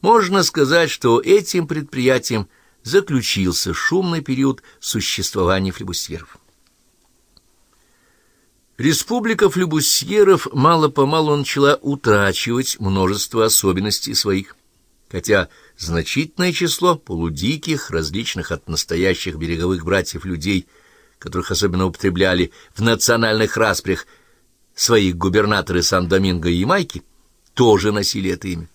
Можно сказать, что этим предприятием заключился шумный период существования флебусьеров. Республика флебусьеров мало-помалу начала утрачивать множество особенностей своих, хотя значительное число полудиких, различных от настоящих береговых братьев людей, которых особенно употребляли в национальных распрях своих губернаторы Сан-Доминго и Ямайки, тоже носили это имя.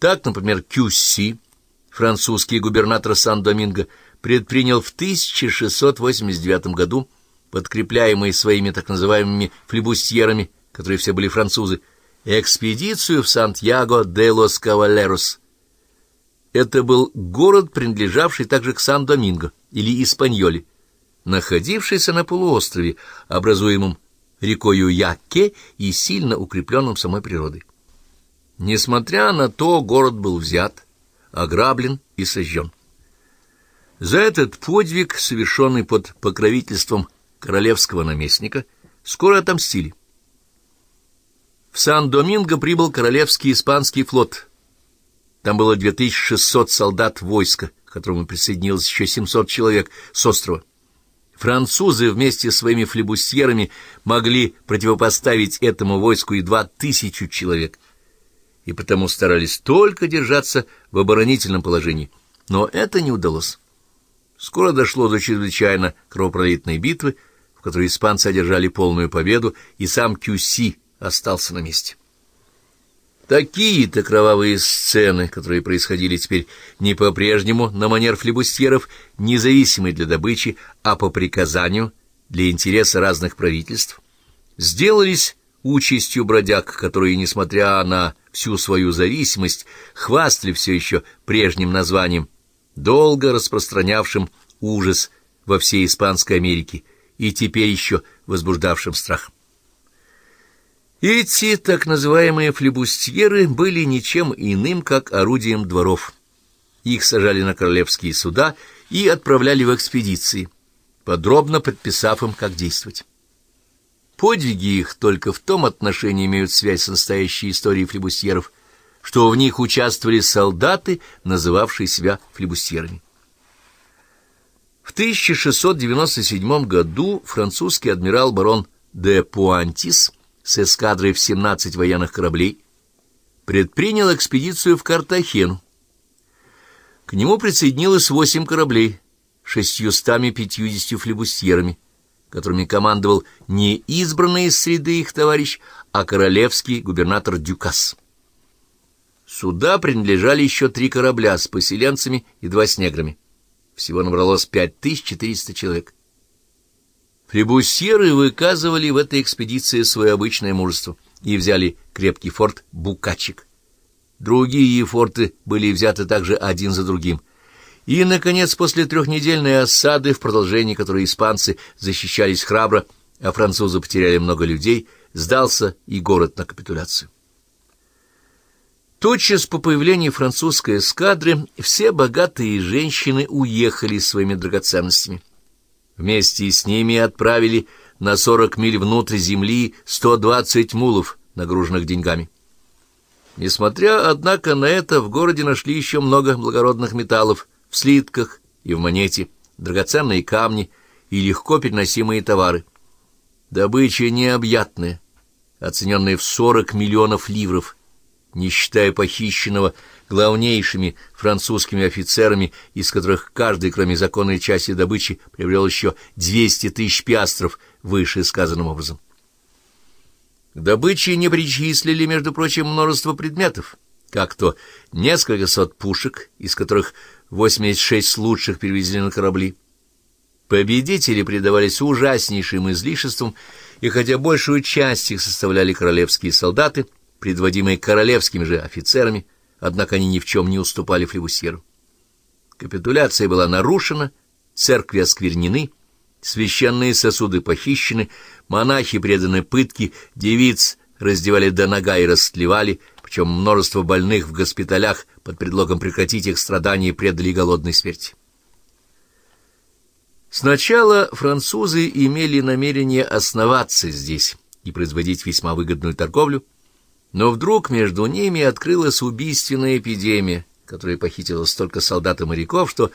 Так, например, Кюсси, французский губернатор Сан-Доминго, предпринял в 1689 году, подкрепляемый своими так называемыми флебустьерами, которые все были французы, экспедицию в Сантьяго де лос Кавалерос. Это был город, принадлежавший также к Сан-Доминго или Испаньоле, находившийся на полуострове, образуемом рекою Яке и сильно укрепленным самой природой. Несмотря на то, город был взят, ограблен и сожжен. За этот подвиг, совершенный под покровительством королевского наместника, скоро отомстили. В Сан-Доминго прибыл королевский испанский флот. Там было 2600 солдат войска, к которому присоединилось еще 700 человек с острова. Французы вместе с своими флебусьерами могли противопоставить этому войску едва тысячу человек — и потому старались только держаться в оборонительном положении. Но это не удалось. Скоро дошло до чрезвычайно кровопролитной битвы, в которой испанцы одержали полную победу, и сам Кюси остался на месте. Такие-то кровавые сцены, которые происходили теперь не по-прежнему на манер флебустьеров, независимые для добычи, а по приказанию, для интереса разных правительств, сделались участью бродяг, которые, несмотря на всю свою зависимость, хвастали все еще прежним названием, долго распространявшим ужас во всей Испанской Америке и теперь еще возбуждавшим страх. Эти так называемые флебустьеры были ничем иным, как орудием дворов. Их сажали на королевские суда и отправляли в экспедиции, подробно подписав им, как действовать. Подвиги их только в том отношении имеют связь с настоящей историей флебусьеров, что в них участвовали солдаты, называвшие себя флебусьерами. В 1697 году французский адмирал барон де Пуантис с эскадрой в 17 военных кораблей предпринял экспедицию в Картахену. К нему присоединилось восемь кораблей, шестьюстами пятьюдесятью флебусьерами, которыми командовал не избранный из среды их товарищ, а королевский губернатор Дюкас. Сюда принадлежали еще три корабля с поселенцами и два с неграми. Всего набралось 5400 человек. Флебусьеры выказывали в этой экспедиции свое обычное мужество и взяли крепкий форт Букачик. Другие форты были взяты также один за другим — и, наконец, после трехнедельной осады, в продолжении которой испанцы защищались храбро, а французы потеряли много людей, сдался и город на капитуляцию. Тотчас по появлению французской эскадры все богатые женщины уехали своими драгоценностями. Вместе с ними отправили на сорок миль внутрь земли сто двадцать мулов, нагруженных деньгами. Несмотря, однако, на это, в городе нашли еще много благородных металлов, в слитках и в монете, драгоценные камни и легко переносимые товары. Добыча необъятная, оцененная в 40 миллионов ливров, не считая похищенного главнейшими французскими офицерами, из которых каждый, кроме законной части добычи, приобрел еще 200 тысяч пиастров, выше сказанным образом. К добыче не причислили, между прочим, множество предметов, как то несколько сот пушек, из которых 86 лучших перевезли на корабли. Победители предавались ужаснейшим излишествам, и хотя большую часть их составляли королевские солдаты, предводимые королевскими же офицерами, однако они ни в чем не уступали флебусьеру. Капитуляция была нарушена, церкви осквернены, священные сосуды похищены, монахи преданы пытке, девиц раздевали до нога и растлевали, причем множество больных в госпиталях под предлогом прекратить их страдания предали голодной смерти. Сначала французы имели намерение основаться здесь и производить весьма выгодную торговлю, Но вдруг между ними открылась убийственная эпидемия, которая похитила столько солдат и моряков, что